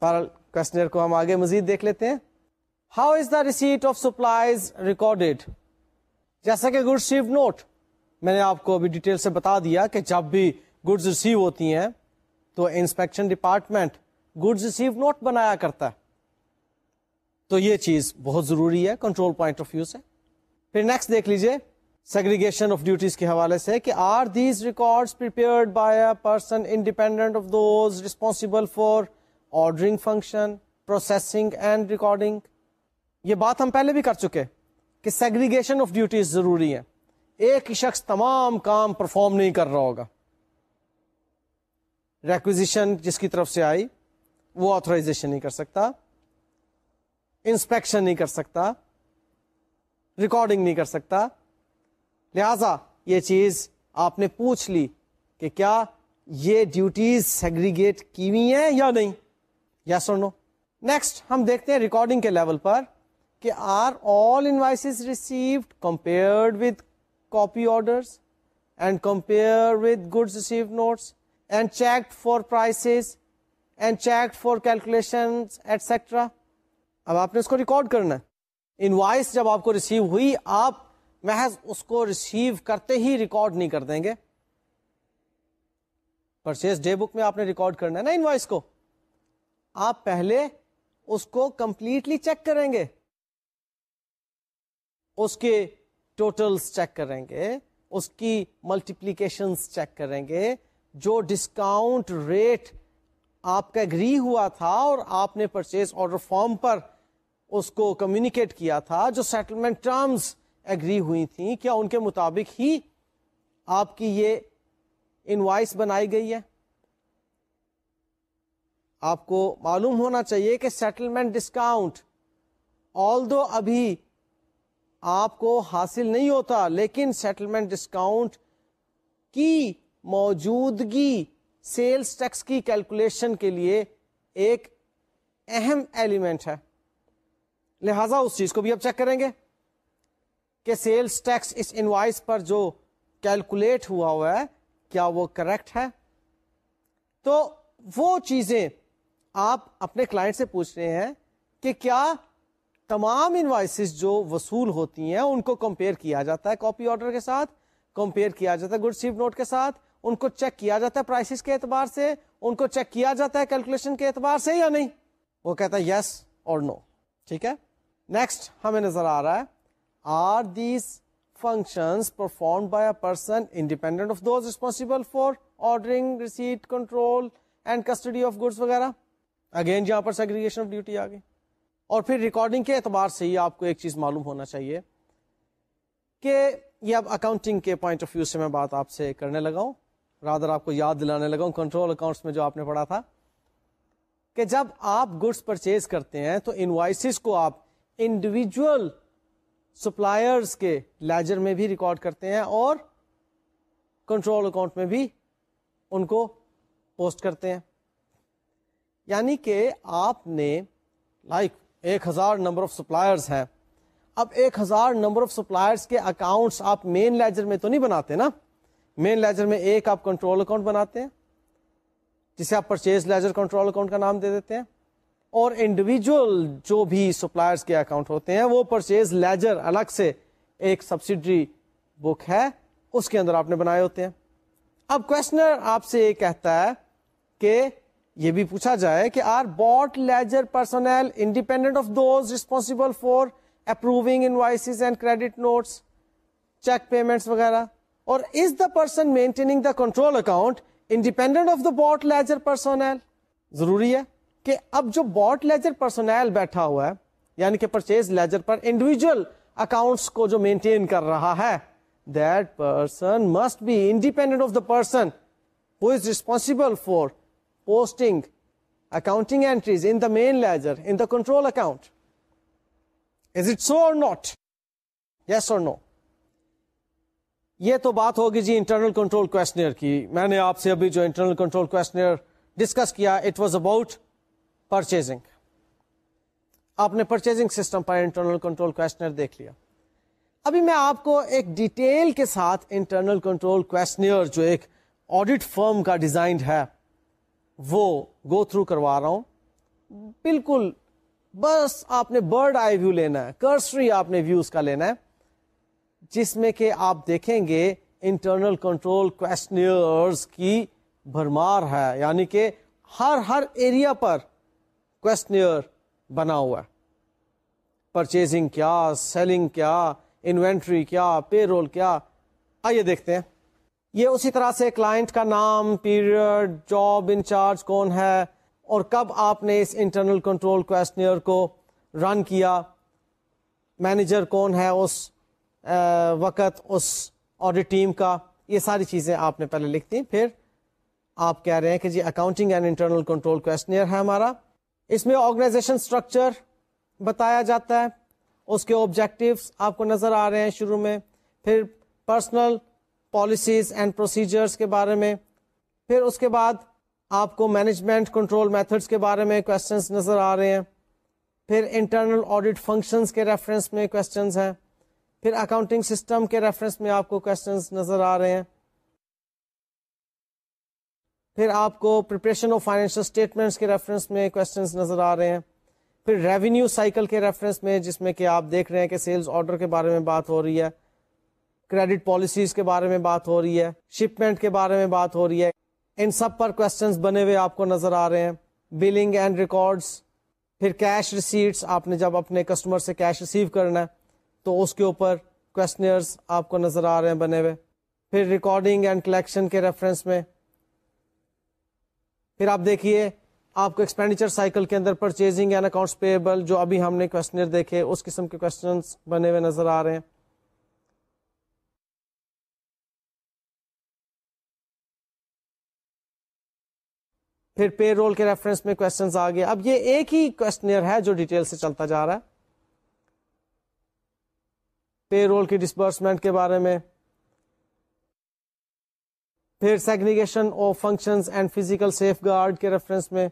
کوشچنر کو ہم آگے مزید دیکھ لیتے ہیں۔ How is the receipt of supplies recorded جیسا کہ گڈ شیو نوٹ، میں نے آپ کو ابھی ڈیٹیل سے بتا دیا کہ جب بھی گڈز ریسیو ہوتی ہیں، تو inspection department goods receive note بنایا کرتا ہے۔ تو یہ چیز بہت ضروری ہے کنٹرول پوائنٹ آف ویو سے۔ پھر نیکسٹ دیکھ لیجیے سیگریگیشن آف ڈیوٹیز کے حوالے سے کہ are these record by a person independent of those responsible for ordering function processing and recording یہ بات ہم پہلے بھی کر چکے کہ سیگریگیشن آف ڈیوٹیز ضروری ہے۔ ایک ہی شخص تمام کام پرفارم نہیں کر رہا ہوگا۔ ریکوزیشن جس کی طرف سے آئی، وہ آتھرائزیشن نہیں کر سکتا انسپیکشن نہیں کر سکتا ریکارڈنگ نہیں کر سکتا۔ لہذا یہ چیز آپ نے پوچھ لی کہ کیا یہ ڈیوٹیز سیگریگیٹ کی ہوئی ہیں یا نہیں؟ یس اور نو نیکسٹ ہم دیکھتے ہیں ریکارڈنگ کے لیول پر کہ are all invoice received compare with copy order and compare with good receive notes and check for prices and check for calculation etcetera اب آپ نے اس کو ریکارڈ کرنا ہے۔ انوائس جب آپ کو ریسیو ہوئی، آپ محض اس کو ریسیو کرتے ہی ریکارڈ نہیں کر دیں گے۔ پرچیز ڈے بک میں آپ نے ریکارڈ کرنا ہے نا انوائس کو۔ آپ پہلے اس کو کمپلیٹلی چیک کریں گے۔ اس کے ٹوٹلس چیک کریں گے۔ اس کی ملٹیپلیکیشن چیک کریں گے۔ جو ڈسکاؤنٹ ریٹ آپ کا اگری ہوا تھا اور آپ نے پرچیز آرڈر فارم پر اس کو کمیونیکیٹ کیا تھا، جو سیٹلمنٹ ٹرمز اگری ہوئی تھیں، کیا ان کے مطابق ہی آپ کی یہ انوائس بنائی گئی ہے؟ آپ کو معلوم ہونا چاہیے کہ سیٹلمنٹ ڈسکاؤنٹ آل دو ابھی آپ کو حاصل نہیں ہوتا، لیکن سیٹلمنٹ ڈسکاؤنٹ کی موجودگی سیلس ٹیکس کی کیلکولیشن کے لیے ایک اہم ایلیمنٹ ہے۔ لہذا اس چیز کو بھی اب چیک کریں گے کہ سیلس ٹیکس اس انوائس پر جو کیلکولیٹ ہوا ہوا ہے، کیا وہ کریکٹ ہے؟ تو وہ چیزیں آپ اپنے کلائنٹ سے پوچھ رہے ہیں کہ کیا تمام انوائسز جو وصول ہوتی ہیں، ان کو کمپیئر کیا جاتا ہے کاپی آرڈر کے ساتھ، کمپیئر کیا جاتا ہے گڈ سیو نوٹ کے ساتھ ان کو چیک کیا جاتا ہے پرائسز کے اعتبار سے؟ ان کو چیک کیا جاتا ہے کیلکولیشن کے اعتبار سے یا نہیں؟ وہ کہتا ہے یس اور نو ٹھیک ہے؟ نیکسٹ ہمیں نظر آ رہا ہے are these function performed by a person independent of those responsible for ordering receipt control and custody of goods وغیرہ؟ اگین جہاں پر سیگریگیشن آف ڈیوٹی آ گئی اور پھر ریکارڈنگ کے اعتبار سے ہی آپ کو ایک چیز معلوم ہونا چاہیے کہ یہ اب اکاؤنٹنگ کے پوائنٹ آف ویو سے میں بات آپ سے کرنے لگا ہوں۔ رادر آپ کو یاد دلانے لگا ہوں کنٹرول اکاؤنٹس میں جو آپ نے پڑھا تھا کہ جب آپ گڈس پرچیز کرتے ہیں تو انوائسز کو آپ انڈیویجل سپلائرز کے لیجر میں بھی ریکارڈ کرتے ہیں اور کنٹرول اکاؤنٹ میں بھی ان کو پوسٹ کرتے ہیں۔ یعنی کہ آپ نے لائک ایک ہزار نمبر آف سپلائرز ہیں۔ اب ایک ہزار نمبر آف سپلائرز کے اکاؤنٹس آپ مین لیجر میں تو نہیں بناتے نا؟ مین لیجر میں ایک آپ کنٹرول اکاؤنٹ بناتے ہیں، جسے آپ پرچیز لیجر کنٹرول اکاؤنٹ کا نام دے دیتے ہیں۔ اور انڈیویجل جو بھی سپلائرس کے اکاؤنٹ ہوتے ہیں، وہ پرچیز لیجر الگ سے ایک سبسڈری بک ہے، اس کے اندر آپ نے بنائے ہوتے ہیں۔ اب کوشچنر آپ سے یہ کہتا ہے کہ یہ بھی پوچھا جائے کہ are bought ledger personal independent of those responsible for approving invoice and credit notes check payments وغیرہ؟ اور is the person maintaining the control account independent of the bought ledger personnel ضروری ہے کہ اب جو باٹ لیجر پرسونل بیٹھا ہوا ہے یعنی کہ پرچیز لیجر پر انڈیویجل اکاؤنٹس کو جو مینٹین کر رہا ہے that person must be independent of the person who is responsible for posting accounting entries in the main ledger in the control account is it so اور not یس اور نو یہ تو بات ہوگی جی انٹرنل کنٹرول کوشچنر کی۔ میں نے آپ سے ابھی جو انٹرنل کنٹرول کوشچنر ڈسکس کیا اٹ واز اباؤٹ پرچیزنگ آپ نے پرچیزنگ سسٹم پر انٹرنل کنٹرول کوشچنر دیکھ لیا۔ ابھی میں آپ کو ایک ڈیٹیل کے ساتھ انٹرنل کنٹرول کوشچنر جو ایک آڈیٹ فرم کا ڈیزائنڈ ہے، وہ گو تھرو کروا رہا ہوں۔ بالکل، بس آپ نے برڈ آئی ویو لینا ہے کرسری آپ نے ویوز کا لینا ہے۔ جس میں کہ آپ دیکھیں گے انٹرنل کنٹرول کوشچنرز کی بھرمار ہے یعنی کہ ہر ہر ایریا پر کوشچنئر بنا ہوا ہے۔ پرچیزنگ کیا سیلنگ کیا انوینٹری کیا پے رول کیا۔ آئیے دیکھتے ہیں۔ یہ اسی طرح سے کلائنٹ کا نام پیریڈ جاب انچارج کون ہے، اور کب آپ نے اس انٹرنل کنٹرول کوشچنئر کو رن کیا۔ مینیجر کون ہے اس وقت، اس آڈیٹ ٹیم کا، یہ ساری چیزیں آپ نے پہلے لکھتی پھر آپ کہہ رہے ہیں کہ جی accounting and internal control questionnaire ہے ہمارا۔ اس میں آرگنائزیشن اسٹرکچر بتایا جاتا ہے۔ اس کے آبجیکٹوس آپ کو نظر آ رہے ہیں شروع میں۔ پھر پرسنل پالیسیز اینڈ پروسیجرس کے بارے میں۔ پھر اس کے بعد آپ کو مینجمنٹ کنٹرول میتھڈس کے بارے میں کوشچنس نظر آ رہے ہیں۔ پھر انٹرنل آڈیٹ فنکشنز کے ریفرنس میں کوشچنس ہیں۔ پھر اکاؤنٹنگ سسٹم کے ریفرنس میں آپ کو کوشچنس نظر آ رہے ہیں۔ پھر آپ کو پریپریشن آف فائنینشیل اسٹیٹمنٹس کے ریفرنس میں کوشچنس نظر آ رہے ہیں۔ پھر ریونیو سائیکل کے ریفرنس میں جس میں کہ آپ دیکھ رہے ہیں کہ سیلز آرڈر کے بارے میں بات ہو رہی ہے۔ کریڈٹ پالیسیز کے بارے میں بات ہو رہی ہے۔ شپمنٹ کے بارے میں بات ہو رہی ہے۔ ان سب پر کوشچنس بنے ہوئے آپ کو نظر آ رہے ہیں۔ بلنگ اینڈ ریکارڈس پھر کیش ریسیٹس آپ نے جب اپنے کسٹمر سے کیش ریسیو کرنا ہے تو اس کے اوپر کوشچنرس آپ کو نظر آ رہے ہیں بنے ہوئے۔ پھر ریکارڈنگ اینڈ کلیکشن کے ریفرنس میں۔ پھر آپ دیکھیے، آپ کو ایکسپینڈیچر سائیکل کے اندر پرچیزنگ اینڈ اکاؤنٹس پیبل جو ابھی ہم نے کوشچنر دیکھے، اس قسم کے کوشچنس بنے ہوئے نظر آ رہے ہیں۔ پھر پے رول کے ریفرنس میں کوشچنس آ گئے اب یہ ایک ہی کوشچنر ہے جو ڈیٹیل سے چلتا جا رہا ہے۔ پے رول کی ڈسبرسمنٹ کے بارے میں پھر segregation of function and physical safe guard کے ریفرنس میں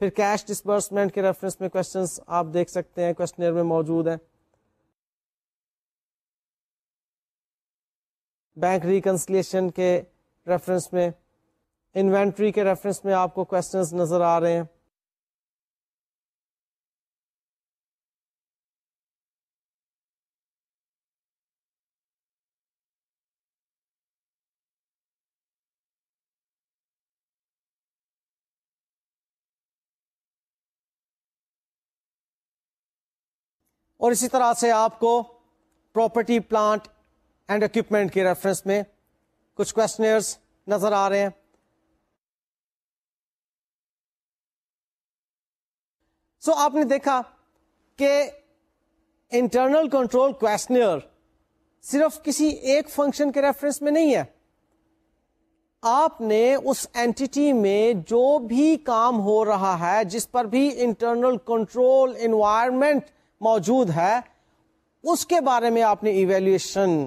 پھر کیش ڈسبرسمنٹ کے ریفرنس میں کوشچنس آپ دیکھ سکتے ہیں کوشچنر میں موجود ہیں. بینک ریکنسلیشن کے ریفرنس میں انوینٹری کے ریفرنس میں آپ کو کوشچنس نظر آ رہے ہیں. اور اسی طرح سے آپ کو پراپرٹی پلانٹ اینڈ اکوپمنٹ کے ریفرنس میں کچھ کوشچنرس نظر آ رہے ہیں۔ سو آپ نے دیکھا کہ انٹرنل کنٹرول کوشچنر صرف کسی ایک فنکشن کے ریفرنس میں نہیں ہے۔ آپ نے اس اینٹی میں جو بھی کام ہو رہا ہے، جس پر بھی انٹرنل کنٹرول انوائرمنٹ موجود ہے، اس کے بارے میں آپ نے ایویلویشن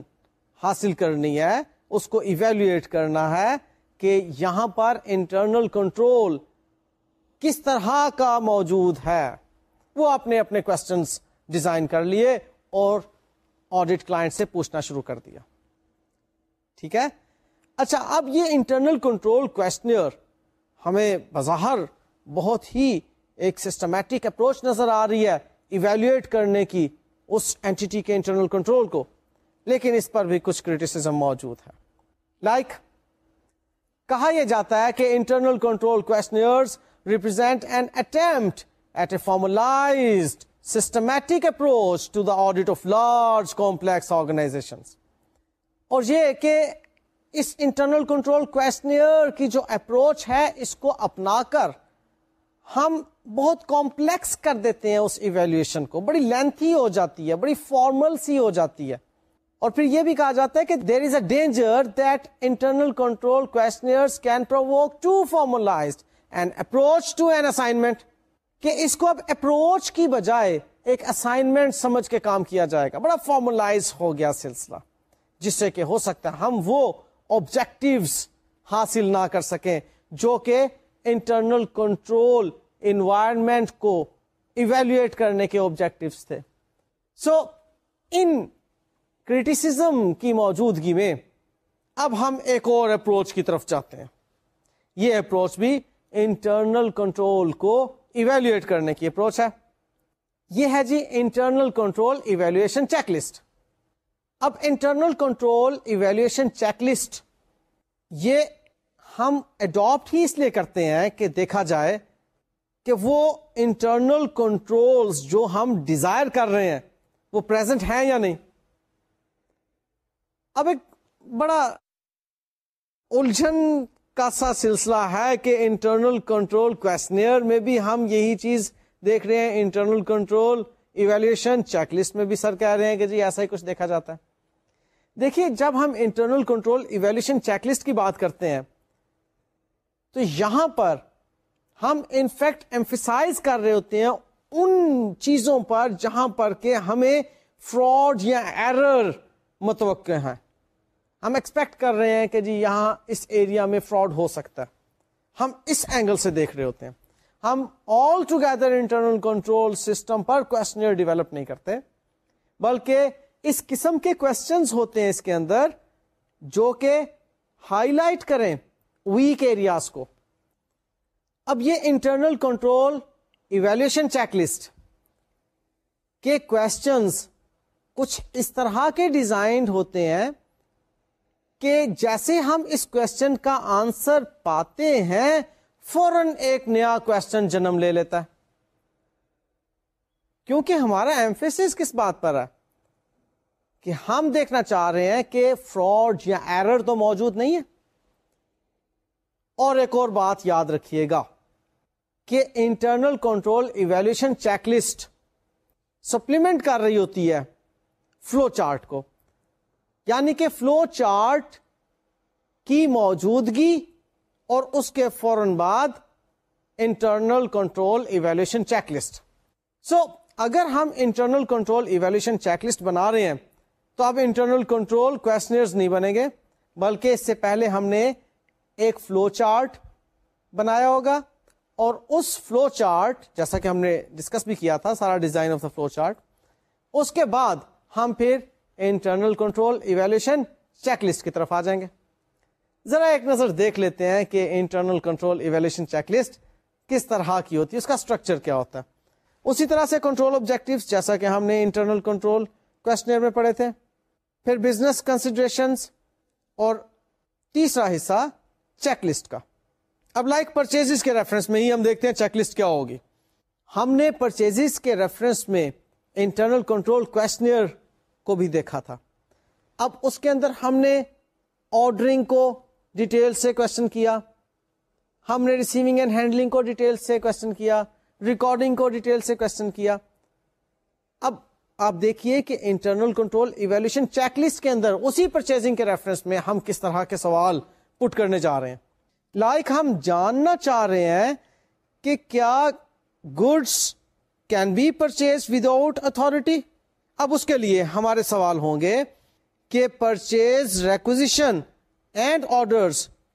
حاصل کرنی ہے، اس کو ایویلویٹ کرنا ہے کہ یہاں پر انٹرنل کنٹرول کس طرح کا موجود ہے۔ وہ آپ نے اپنے کوشچنس ڈیزائن کر لیے اور آڈیٹ کلائنٹ سے پوچھنا شروع کر دیا۔ ٹھیک ہے؟ اچھا اب یہ انٹرنل کنٹرول کوشچنر ہمیں بظاہر بہت ہی ایک سسٹمیٹک اپروچ نظر آ رہی ہے۔ ایویلویٹ کرنے کی اس اینٹی کے انٹرنل کنٹرول کو لیکن اس پر بھی کچھ کریٹیسم موجود ہے۔ لائک like, کہا یہ جاتا ہے کہ internal control questionnaires represent an attempt at a formalized systematic approach to the audit of large complex organization اور یہ کہ اس انٹرنل کنٹرول کوشچنئر کی جو اپروچ ہے اس کو اپنا کر ہم بہت کمپلیکس کر دیتے ہیں اس ایویلویشن کو۔ بڑی لینتھی ہو جاتی ہے، بڑی فارمل سی ہو جاتی ہے۔ اور پھر یہ بھی کہا جاتا ہے کہ there is a danger that internal control can provoke to formalize and approach to an assignment کہ اس کو اب اپروچ کی بجائے ایک اسائنمنٹ سمجھ کے کام کیا جائے گا۔ بڑا فارملائز ہو گیا سلسلہ، جس سے کہ ہو سکتا ہے ہم وہ آبجیکٹوز حاصل نہ کر سکیں جو کہ انٹرنل کنٹرول انوائرمنٹ کو ایویلویٹ کرنے کے آبجیکٹوس تھے۔ سو so, ان کریٹیسم کی موجودگی میں اب ہم ایک اور اپروچ کی طرف جاتے ہیں۔ یہ اپروچ بھی انٹرنل کنٹرول کو ایویلویٹ کرنے کی اپروچ ہے۔ یہ ہے جی internal control evaluation check list اب internal control evaluation check list یہ ہم اڈاپٹ ہی اس لیے کرتے ہیں کہ دیکھا جائے کہ وہ انٹرنل کنٹرولز جو ہم ڈیزائر کر رہے ہیں، وہ پریزنٹ ہیں یا نہیں۔ اب ایک بڑا الجھن کا سا سلسلہ ہے کہ انٹرنل کنٹرول کوشچنئر میں بھی ہم یہی چیز دیکھ رہے ہیں۔ Internal control evaluation check list میں بھی سر کہہ رہے ہیں کہ جی ایسا ہی کچھ دیکھا جاتا ہے۔ دیکھیے، جب ہم internal control evaluation check list کی بات کرتے ہیں، تو یہاں پر ہم انفیکٹ ایمفیسائز کر رہے ہوتے ہیں ان چیزوں پر جہاں پر کہ ہمیں فراڈ یا ایرر متوقع ہیں۔ ہم ایکسپیکٹ کر رہے ہیں کہ جی یہاں اس ایریا میں فراڈ ہو سکتا ہے۔ ہم اس اینگل سے دیکھ رہے ہوتے ہیں۔ ہم all together internal control system پر کوشچنر ڈیولپ نہیں کرتے۔ بلکہ اس قسم کے کوشچنس ہوتے ہیں اس کے اندر جو کہ ہائی لائٹ کریں ویک ایریاز کو۔ اب یہ internal control evaluation check list کے کوشچنس کچھ اس طرح کے ڈیزائنڈ ہوتے ہیں کہ جیسے ہم اس کوشچن کا آنسر پاتے ہیں، فوراً ایک نیا کوشچن جنم لے لیتا ہے۔ کیونکہ ہمارا ایمفیس کس بات پر ہے؟ کہ ہم دیکھنا چاہ رہے ہیں کہ فراڈ یا ایرر تو موجود نہیں ہے۔ اور ایک اور بات یاد رکھیے گا۔ کہ internal control evaluation check list supplement کر رہی ہوتی ہے فلو چارٹ کو۔ یعنی کہ فلو چارٹ کی موجودگی اور اس کے فوراً بعد internal control evaluation check list so اگر ہم internal control evaluation check list بنا رہے ہیں، تو اب انٹرنل کنٹرول کوشچنرز نہیں بنے گے، بلکہ اس سے پہلے ہم نے ایک فلو چارٹ بنایا ہوگا۔ اور اس فلو چارٹ جیسا کہ ہم نے ڈسکس بھی کیا تھا، سارا design of the flow chart اس کے بعد ہم پھر internal control evaluation check list کی طرف آ جائیں گے۔ ذرا ایک نظر دیکھ لیتے ہیں کہ internal control evaluation check list کس طرح کی ہوتی ہے، اس کا اسٹرکچر کیا ہوتا ہے۔ اسی طرح سے کنٹرول آبجیکٹو جیسا کہ ہم نے انٹرنل کنٹرول کوشچنر میں پڑھے تھے۔ پھر بزنس کنسیڈریشن اور تیسرا حصہ چیک لسٹ کا۔ اب لائک پرچیز کے ریفرنس میں ہی ہم دیکھتے ہیں چیک لسٹ کیا ہوگی۔ ہم نے پرچیز کے ریفرنس میں انٹرنل کنٹرول کوشچنر کو بھی دیکھا تھا۔ اب اس کے اندر ہم نے آرڈرنگ کو ڈیٹیل سے کوشچن کیا۔ ہم نے ریسیونگ اینڈ ہینڈلنگ کو ڈیٹیل سے کوشچن کیا۔ ریکارڈنگ کو ڈیٹیل سے کوشچن کیا۔ اب آپ دیکھیے کہ internal control evaluation check list کے اندر اسی پرچیزنگ کے ریفرنس میں ہم کس طرح کے سوال پٹ کرنے جا رہے ہیں۔ لائک like ہم جاننا چاہ رہے ہیں کہ کیا goods can be purchase without authority اب اس کے لیے ہمارے سوال ہوں گے کہ purchase requisition and order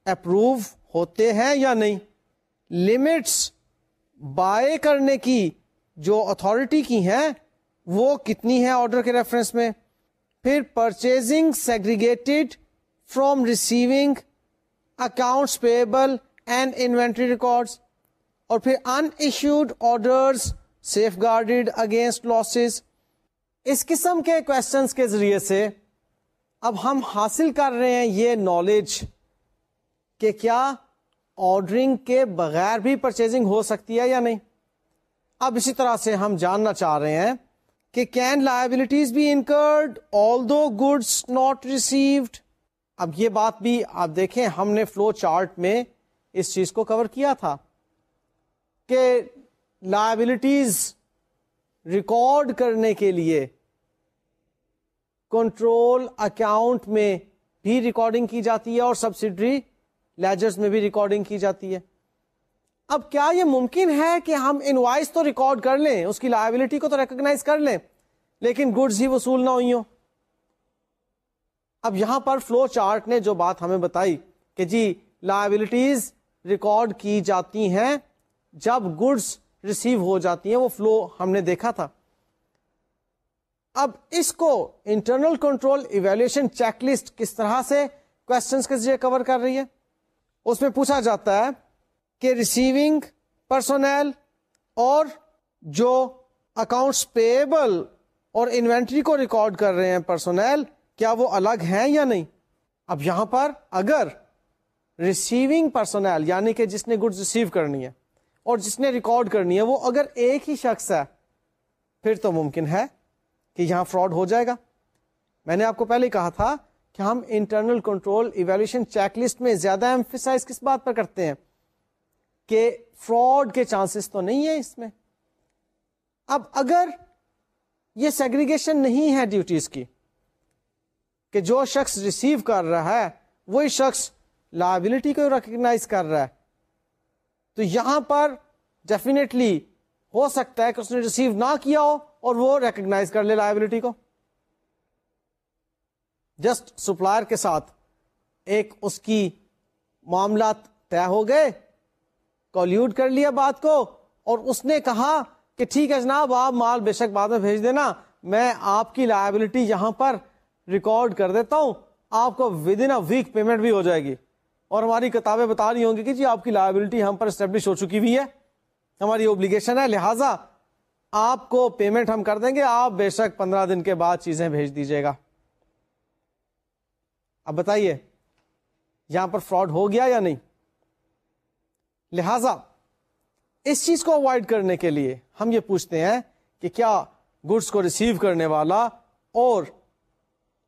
approve ہوتے ہیں یا نہیں؟ لمٹس بائی کرنے کی جو اتارٹی کی ہیں وہ کتنی ہے آرڈر کے ریفرنس میں؟ پھر purchasing segregated from receiving accounts payable and inventory records اور پھر unissued safeguarded against losses اس قسم کے کوشچنس کے ذریعے سے اب ہم حاصل کر رہے ہیں یہ نالج کہ کیا آرڈرنگ کے بغیر بھی پرچیزنگ ہو سکتی ہے یا نہیں. اب اسی طرح سے ہم جاننا چاہ رہے ہیں کہ کین لائبلٹیز بھی incurred although goods not received اب یہ بات بھی آپ دیکھیں، ہم نے فلو چارٹ میں اس چیز کو کور کیا تھا کہ لائبلٹیز ریکارڈ کرنے کے لیے کنٹرول اکاؤنٹ میں بھی ریکارڈنگ کی جاتی ہے اور سبسڈری لیجرز میں بھی ریکارڈنگ کی جاتی ہے۔ اب کیا یہ ممکن ہے کہ ہم انوائس تو ریکارڈ کر لیں، اس کی لائبلٹی کو تو ریکگنائز کر لیں، لیکن گڈز ہی وصول نہ ہوئی ہوں؟ اب یہاں پر فلو چارٹ نے جو بات ہمیں بتائی کہ جی لائبلٹیز ریکارڈ کی جاتی ہیں جب گڈس ریسیو ہو جاتی ہیں، وہ فلو ہم نے دیکھا تھا۔ اب اس کو internal control evaluation check list کس طرح سے کوشچن کے ذریعے کور کر رہی ہے؟ اس میں پوچھا جاتا ہے کہ ریسیونگ پرسونل اور جو اکاؤنٹس پیبل اور انوینٹری کو ریکارڈ کر رہے ہیں پرسونل کیا وہ الگ ہیں یا نہیں؟ اب یہاں پر اگر ریسیونگ پرسنل یعنی کہ جس نے گڈ ریسیو کرنی ہے اور جس نے ریکارڈ کرنی ہے، وہ اگر ایک ہی شخص ہے، پھر تو ممکن ہے کہ یہاں فراڈ ہو جائے گا۔ میں نے آپ کو پہلے کہا تھا کہ ہم internal control evaluation check list میں زیادہ ایمفیسائز کس بات پر کرتے ہیں؟ کہ فراڈ کے چانسز تو نہیں ہے اس میں۔ اب اگر یہ سیگریگیشن نہیں ہے ڈیوٹیز کی کہ جو شخص ریسیو کر رہا ہے، وہی شخص لائبلٹی کو ریکگنائز کر رہا ہے۔ تو یہاں پر ڈیفینیٹلی ہو سکتا ہے کہ اس نے ریسیو نہ کیا ہو اور وہ ریکگنائز کر لے لائبلٹی کو۔ جسٹ سپلائر کے ساتھ ایک اس کی معاملات طے ہو گئے کولیوڈ کر لیا بات کو اور اس نے کہا کہ ٹھیک ہے جناب، آپ مال بے شک بعد میں بھیج دینا، میں آپ کی لائبلٹی یہاں پر ریکارڈ کر دیتا ہوں، آپ کو ود ان ویک پیمنٹ بھی ہو جائے گی۔ اور ہماری کتابیں بتا رہی ہوں گی کہ جی آپ کی لائبلٹی ہم پر اسٹیبلش ہو چکی ہوئی ہے۔ ہماری اوبلیگیشن ہے، لہذا آپ کو پیمنٹ ہم کر دیں گے۔ آپ بے شک پندرہ دن کے بعد چیزیں بھیج دیجیے گا۔ اب بتائیے، یہاں پر فراڈ ہو گیا یا نہیں؟ لہذا اس چیز کو اوائڈ کرنے کے لیے ہم یہ پوچھتے ہیں کہ کیا گڈس کو ریسیو کرنے والا اور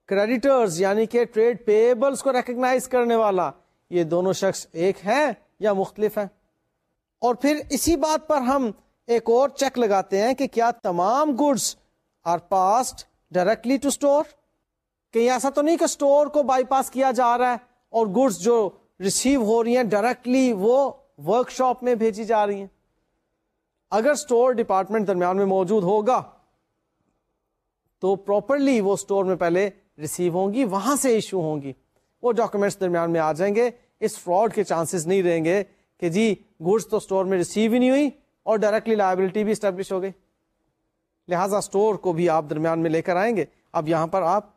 کریڈیٹرز یعنی کہ ٹریڈ پیبلس کو ریکگنائز کرنے والا، یہ دونوں شخص ایک ہیں یا مختلف ہیں؟ اور پھر اسی بات پر ہم ایک اور چیک لگاتے ہیں کہ کیا تمام goods are passed directly to store کہ ایسا تو نہیں کہ اسٹور کو بائی پاس کیا جا رہا ہے اور گڈس جو ریسیو ہو رہی ہیں ڈائریکٹلی وہ ورک شاپ میں بھیجی جا رہی ہیں۔ اگر اسٹور ڈپارٹمنٹ درمیان میں موجود ہوگا، تو پراپرلی وہ اسٹور میں پہلے ریسیو ہوں گی وہاں سے ایشو ہوں گی۔ وہ ڈاکومینٹس درمیان میں آ جائیں گے۔ اس فراڈ کے چانسز نہیں رہیں گے کہ جی گڈس تو اسٹور میں ریسیو ہی نہیں ہوئی اور ڈائریکٹلی لائبلٹی بھی اسٹیبلش ہو گئی۔ لہذا اسٹور کو بھی آپ درمیان میں لے کر آئیں گے۔ اب یہاں پر آپ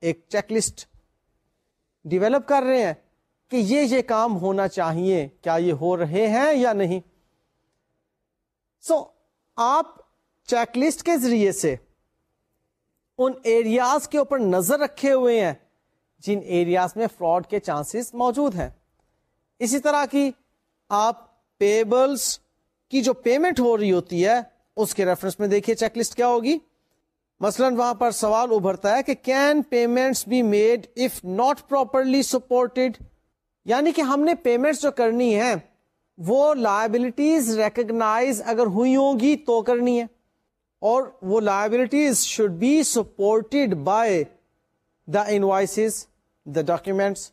ایک چیک لسٹ ڈیولپ کر رہے ہیں کہ یہ یہ کام ہونا چاہیے۔ کیا یہ ہو رہے ہیں یا نہیں؟ سو so, آپ چیک لسٹ کے ذریعے سے ان ایریاز کے اوپر نظر رکھے ہوئے ہیں جن ایریاز میں فراڈ کے چانسز موجود ہیں۔ اسی طرح کی آپ پیبلس کی جو پیمنٹ ہو رہی ہوتی ہے، اس کے ریفرنس میں دیکھیے چیک لسٹ کیا ہوگی۔ مثلا وہاں پر سوال ابھرتا ہے کہ can payments be made if not properly supported یعنی کہ ہم نے پیمنٹس جو کرنی ہے وہ لائبلٹیز ریکگنائز اگر ہوئی ہوں گی تو کرنی ہے اور وہ liabilities should be supported by the invoices the documents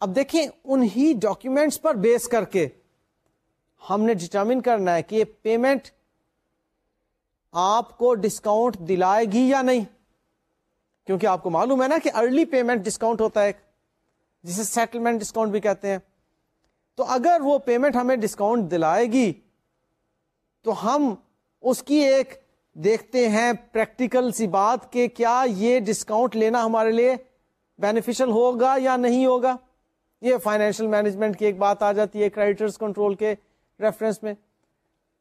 اب دیکھیں انہی ڈاکومینٹس پر بیس کر کے ہم نے ڈٹرمن کرنا ہے کہ یہ پیمنٹ آپ کو ڈسکاؤنٹ دلائے گی یا نہیں. کیونکہ آپ کو معلوم ہے نا کہ ارلی پیمنٹ ڈسکاؤنٹ ہوتا ہے جسے سیٹلمنٹ ڈسکاؤنٹ بھی کہتے ہیں. تو اگر وہ پیمنٹ ہمیں ڈسکاؤنٹ دلائے گی، تو ہم اس کی ایک دیکھتے ہیں پریکٹیکل سی بات کہ کیا یہ ڈسکاؤنٹ لینا ہمارے لیے بینیفیشل ہوگا یا نہیں ہوگا؟ یہ فائنینشیل مینجمنٹ کی ایک بات آ جاتی ہے کریڈیٹرز کنٹرول کے ریفرنس میں۔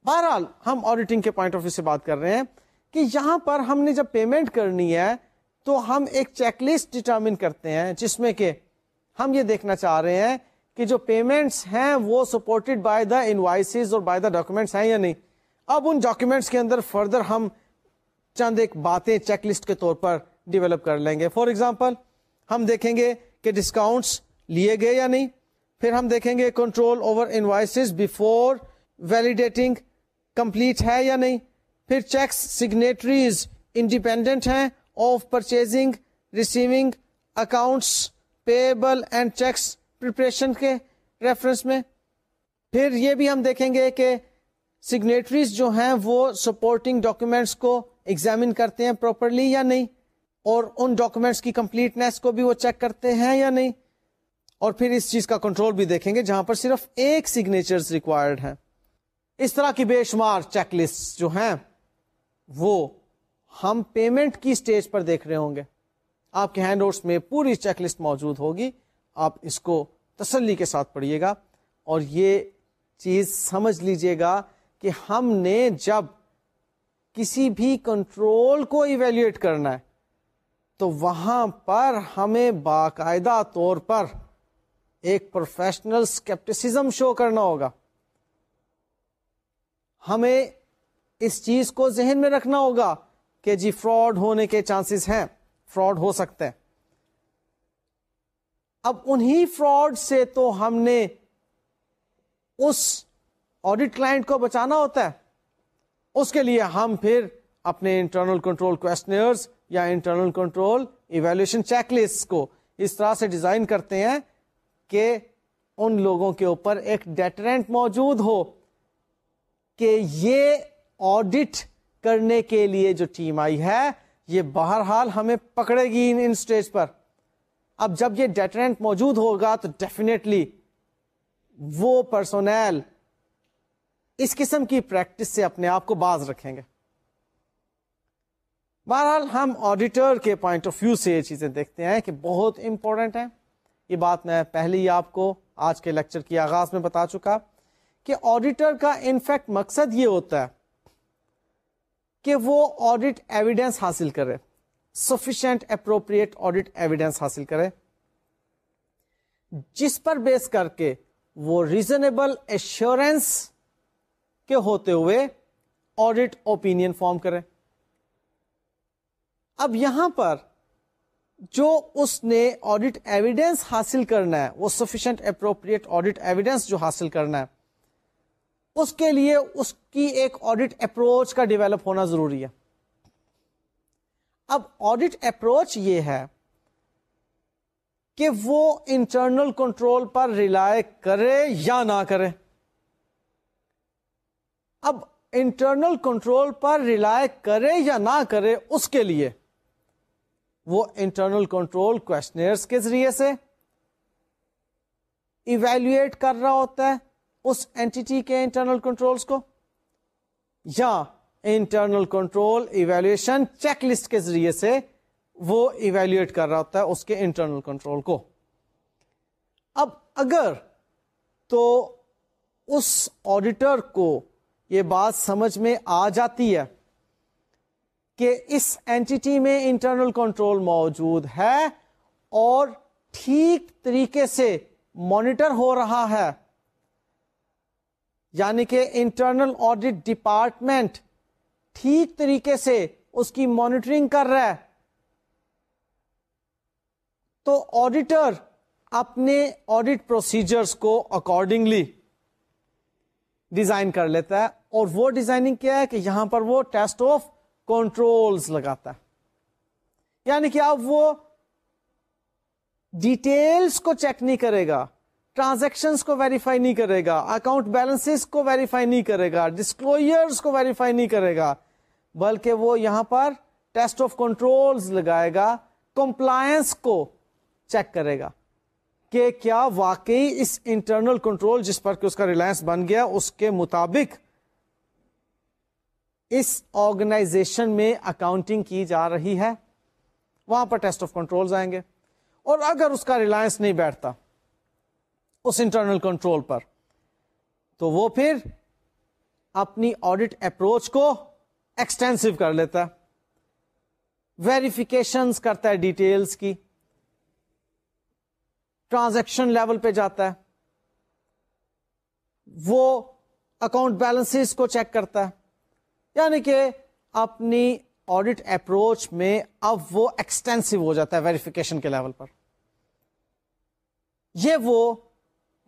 بہرحال ہم آڈیٹنگ کے پوائنٹ آف ویو سے بات کر رہے ہیں کہ یہاں پر ہم نے جب پیمنٹ کرنی ہے تو ہم ایک چیک لسٹ ڈٹرمن کرتے ہیں جس میں کہ ہم یہ دیکھنا چاہ رہے ہیں کہ جو پیمنٹس ہیں وہ سپورٹڈ بائی دا انوائسز اور بائی دا ڈاکومینٹس ہیں یا نہیں۔ اب ان ڈاکومینٹس کے اندر فردر ہم چند ایک باتیں چیک لسٹ کے طور پر ڈیولپ کر لیں گے. فار ایگزامپل ہم دیکھیں گے کہ ڈسکاؤنٹس لیے گئے یا نہیں. پھر ہم دیکھیں گے control over invoices before validating complete ہے یا نہیں. پھر چیکس سگنیٹریز انڈیپینڈنٹ ہیں of purchasing receiving accounts payable and checks preparation کے ریفرنس میں. پھر یہ بھی ہم دیکھیں گے کہ سگنیٹریز جو ہیں وہ سپورٹنگ ڈاکومینٹس کو ایگزامن کرتے ہیں پراپرلی یا نہیں؟ اور ان ڈاکومینٹس کی کمپلیٹنیس کو بھی وہ چیک کرتے ہیں یا نہیں؟ اور پھر اس چیز کا کنٹرول بھی دیکھیں گے جہاں پر صرف ایک سگنیچر ریکوائرڈ ہیں۔ اس طرح کی بے شمار چیک لسٹ جو ہیں، وہ ہم پیمنٹ کی سٹیج پر دیکھ رہے ہوں گے۔ آپ کے ہینڈ نوٹس میں پوری چیک لسٹ موجود ہوگی۔ آپ اس کو تسلی کے ساتھ پڑھیے گا۔ اور یہ چیز سمجھ لیجیے گا کہ ہم نے جب کسی بھی کنٹرول کو ایویلویٹ کرنا ہے، تو وہاں پر ہمیں باقاعدہ طور پر ایک پروفیشنل اسکیپٹسزم شو کرنا ہوگا۔ ہمیں اس چیز کو ذہن میں رکھنا ہوگا کہ جی فراڈ ہونے کے چانسز ہیں فراڈ ہو سکتے ہیں۔ اب انہی فراڈ سے تو ہم نے اس آڈیٹ کلائنٹ کو بچانا ہوتا ہے۔ اس کے لیے ہم پھر اپنے انٹرنل کنٹرول کوشچنرز یا internal control evaluation check list کو اس طرح سے ڈیزائن کرتے ہیں کہ ان لوگوں کے اوپر ایک ڈیٹرنٹ موجود ہو کہ یہ آڈٹ کرنے کے لیے جو ٹیم آئی ہے، یہ بہرحال ہمیں پکڑے گی ان اسٹیج پر۔ اب جب یہ ڈیٹرنٹ موجود ہوگا تو ڈیفینیٹلی وہ پرسونل اس قسم کی پریکٹس سے اپنے آپ کو باز رکھیں گے۔ بہرحال ہم آڈیٹر کے پوائنٹ آف ویو سے یہ چیزیں دیکھتے ہیں کہ بہت امپورٹنٹ ہے یہ بات میں پہلے ہی آپ کو آج کے لیکچر کی آغاز میں بتا چکا کہ آڈیٹر کا انفیکٹ مقصد یہ ہوتا ہے کہ وہ آڈیٹ ایویڈینس حاصل کرے۔ سفیشینٹ اپروپریٹ آڈیٹ ایویڈینس حاصل کرے۔ جس پر بیس کر کے وہ ریزنیبل ایشورینس کے ہوتے ہوئے آڈیٹ اوپینین فارم کرے اب یہاں پر جو اس نے آڈیٹ ایویڈینس حاصل کرنا ہے، وہ سفیشینٹ اپروپریٹ آڈیٹ ایویڈینس جو حاصل کرنا ہے، اس کے لیے اس کی ایک آڈیٹ اپروچ کا ڈیولپ ہونا ضروری ہے۔ اب آڈیٹ اپروچ یہ ہے کہ وہ انٹرنل کنٹرول پر ریلائے کرے یا نہ کرے۔ اب انٹرنل کنٹرول پر ریلائے کرے یا نہ کرے اس کے لیے۔ وہ انٹرنل کنٹرول کوشچنرس کے ذریعے سے ایویلویٹ کر رہا ہوتا ہے اس اینٹی کے انٹرنل کنٹرولز کو، یا internal control evaluation check list کے ذریعے سے وہ ایویلویٹ کر رہا ہوتا ہے اس کے انٹرنل کنٹرول کو۔ اب اگر تو اس آڈیٹر کو یہ بات سمجھ میں آ جاتی ہے کہ اس اینٹی میں انٹرنل کنٹرول موجود ہے اور ٹھیک طریقے سے مانیٹر ہو رہا ہے۔ یعنی کہ انٹرنل آڈیٹ ڈپارٹمنٹ ٹھیک طریقے سے اس کی مانیٹرنگ کر رہا ہے۔ تو آڈیٹر اپنے آڈیٹ پروسیجرز کو اکارڈنگلی ڈیزائن کر لیتا ہے اور وہ ڈیزائننگ کیا ہے کہ یہاں پر وہ ٹیسٹ آف کنٹرولز لگاتا ہے۔ یعنی کہ اب وہ ڈیٹیلز کو چیک نہیں کرے گا ٹرانزیکشن کو ویریفائی نہیں کرے گا، اکاؤنٹ بیلنس کو ویریفائی نہیں کرے گا ڈسکلوئر کو ویریفائی نہیں کرے گا، بلکہ وہ یہاں پر ٹیسٹ آف کنٹرول لگائے گا، کمپلائنس کو چیک کرے گا۔ کہ کیا واقعی اس انٹرنل کنٹرول جس پر کہ اس کا ریلائنس بن گیا، اس کے مطابق اس آرگنائزیشن میں اکاؤنٹنگ کی جا رہی ہے۔ وہاں پر ٹیسٹ آف کنٹرول آئیں گے۔ اور اگر اس کا ریلائنس نہیں بیٹھتا اس انٹرنل کنٹرول پر، تو وہ پھر اپنی آڈٹ اپروچ کو ایکسٹینسو کر لیتا ہے۔ ویریفیکیشن کرتا ہے ڈیٹیلز کی۔ ٹرانزیکشن لیول پہ جاتا ہے وہ اکاؤنٹ بیلنس کو چیک کرتا ہے۔ یعنی کہ اپنی آڈٹ اپروچ میں اب وہ ایکسٹینسو ہو جاتا ہے ویریفیکیشن کے لیول پر۔ یہ وہ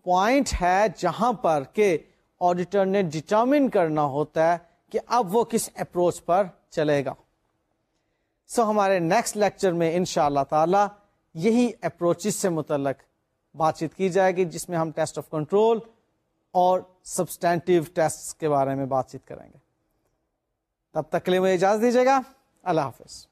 پوائنٹ ہے جہاں پر کہ آڈیٹر نے ڈٹرمن کرنا ہوتا ہے کہ اب وہ کس اپروچ پر چلے گا۔ سو so, ہمارے نیکسٹ لیکچر میں ان شاء اللہ تعالی یہی اپروچز سے متعلق بات چیت کی جائے گی، جس میں ہم ٹیسٹ آف کنٹرول اور سبسٹینٹیو ٹیسٹ کے بارے میں بات چیت کریں گے۔ تب تک کے لیے مجھے اجازت دیجیے گا۔ اللہ حافظ۔